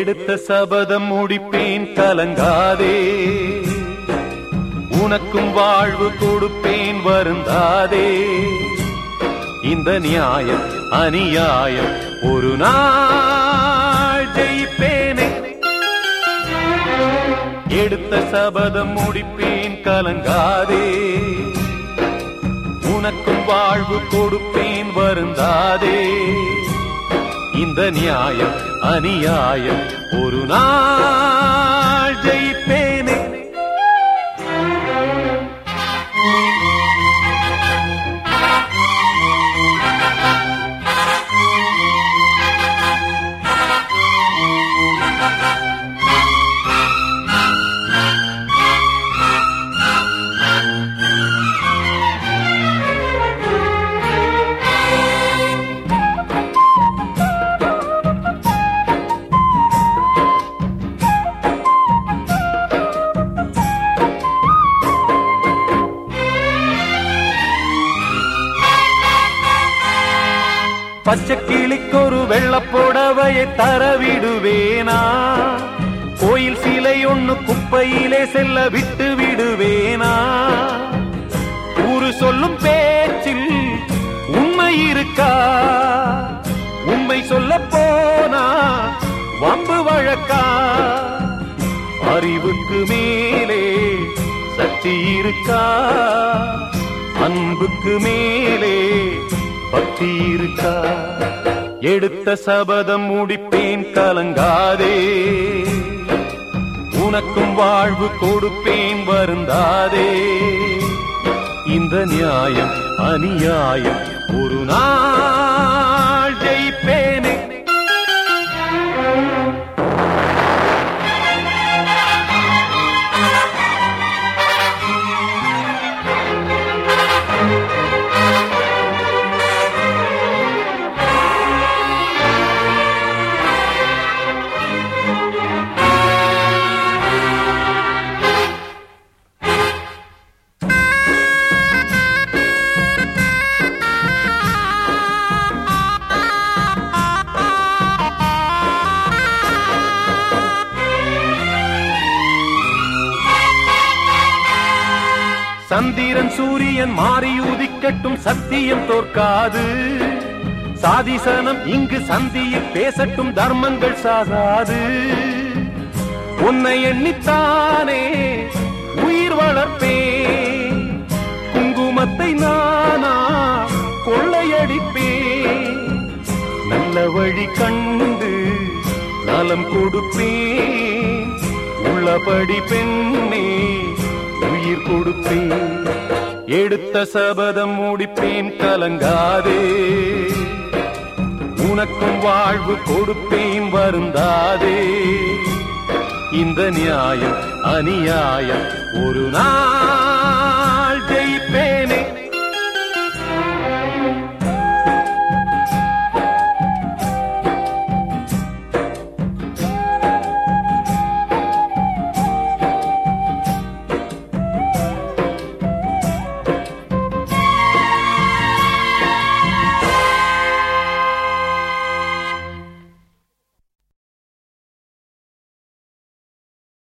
எடுத்த சபதம் முடிப்பேன் கலங்காதே. உனக்கும் வாழ்வு கொடுப்பேன் வருந்தாதே. இந்த நியாயம் அநியாயம் ஒரு நாள் ஜெயிப்பேனே. எடுத்த சபதம் முடிப்பேன் கலங்காதே. உனக்கும் வாழ்வு கொடுப்பேன் வருந்தாதே. இந்த நியாயம் அநியாயம். ஒரு நாள் ஜெயிப்பேன் பச்சை கிளிக்கொரு வெள்ளப்புடவையை தரவிடுவேனா? கோயில் சிலை ஒண்ணு குப்பையிலே செல்ல விட்டு விடுவேனா? ஊரு சொல்லும் பேச்சில் உண்மை இருக்கா? உண்மை சொல்ல போனா வம்பு வழக்கா? அறிவுக்கு மேலே சக்தி இருக்கா? அன்புக்கு மேலே பக்தி இருக்கா எடுத்த சபதம் முடிப்பேன் கலங்காதே. உனக்கும் வாழ்வு கொடுப்பேன் வருந்தாதே. இந்த நியாயம் அநியாயம் ஒரு நாள் சந்திரன் சூரியன் மாறி உதிக்கட்டும் சத்தியம் தோற்காது. சாதிசனம் இங்கு சந்தியில் பேசட்டும் தர்மங்கள் சாகாது. உன்னை எண்ணித்தானே உயிர் வளர்ப்பே குங்குமத்தை நானா கொள்ளையடிப்பே நல்ல வழி கண்டு நலம் கொடுப்பே உள்ளபடி பெண்ணே உயிர் கொடுப்பேன். எடுத்த சபதம் முடிப்பேன் கலங்காதே. உனக்கும் வாழ்வு கொடுப்பேன் வருந்தாதே. இந்த நியாயம் அநியாயம் ஒரு நாள்.